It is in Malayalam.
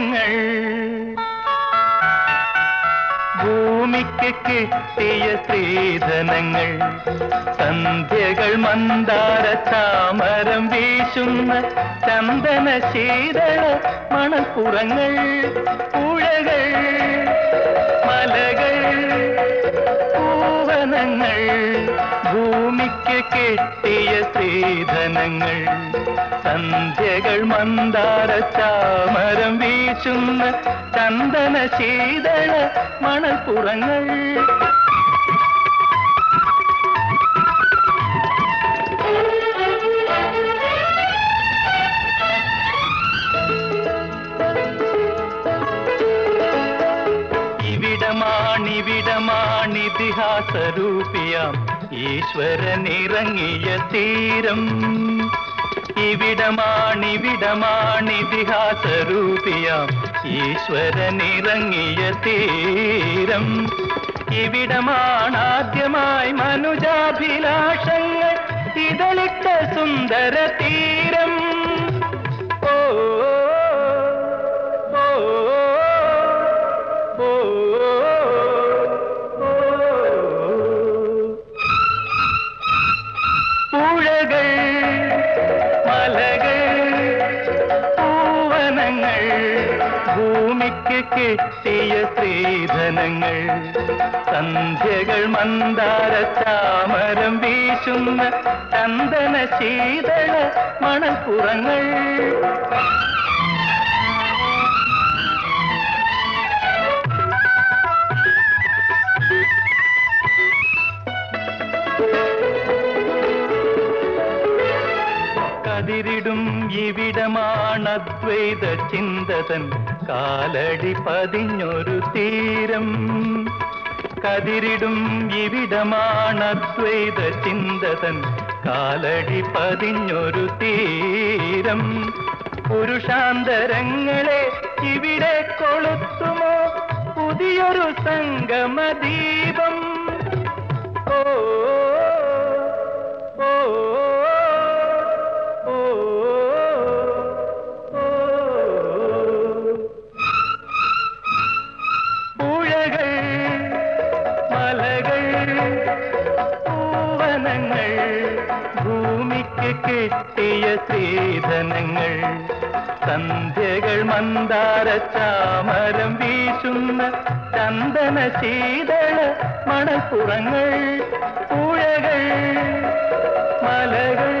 പൂവനങ്ങൾ ഭൂമിക്ക് കിട്ടിയ സ്ത്രീധനങ്ങൾ സന്ധ്യകൾ മന്ദാര താമരം വീശുന്ന ചന്ദന ശീതള മണപ്പുറങ്ങൾ പുഴകൾ മലകൾ പൂവനങ്ങൾ ഭൂമിക്ക് കിട്ടിയ സ്ത്രീധനങ്ങൾ. സന്ധ്യകൾ മന്ദാര ചാമരം വീശുന്ന ചന്ദന ശീതള മണൽപ്പുറങ്ങൾ. ഇവിടമാണിവിടമാണിതിഹാസരൂപിയാം ഈശ്വരനിറങ്ങിയ തീരം. ഇവിടമാണിവിടമാണിതിഹാസരൂപിയാം ഈശ്വരനിറങ്ങിയ തീരം. ഇവിടമാണാദ്യമായി മനുജാഭിലാഷങ്ങൾ ഇതളിട്ട സുന്ദര തീരം. മലകൾ പൂവനങ്ങൾ ഭൂമിക്ക് കിട്ടിയ സ്ത്രീധനങ്ങൾ. സന്ധ്യകൾ മന്ദാര ചാമരം വീശുന്ന ചന്ദന ശീതള മണൽപ്പുറങ്ങൾ. കതിരിടും ഇവിടമാണദ്വൈത ചിന്തതൻ കാലടി പതിഞ്ഞൊരു തീരം. കതിരിടും ഇവിടമാണദ്വൈത ചിന്തതൻ കാലടി പതിഞ്ഞൊരു തീരം. പുരുഷാന്തരങ്ങളെ ഇവിടെ കൊളുത്തുമോ? പുതിയൊരു സംഗമദീപം. ഓ പൂവനങ്ങൾ ഭൂമിക്ക് കിട്ടിയ സ്ത്രീധനങ്ങൾ സന്ധ്യകൾ മന്ദാര ചാമരം വീശുന്ന ചന്ദന ശീതള മണപ്പുറങ്ങൾ പുഴകൾ മലകൾ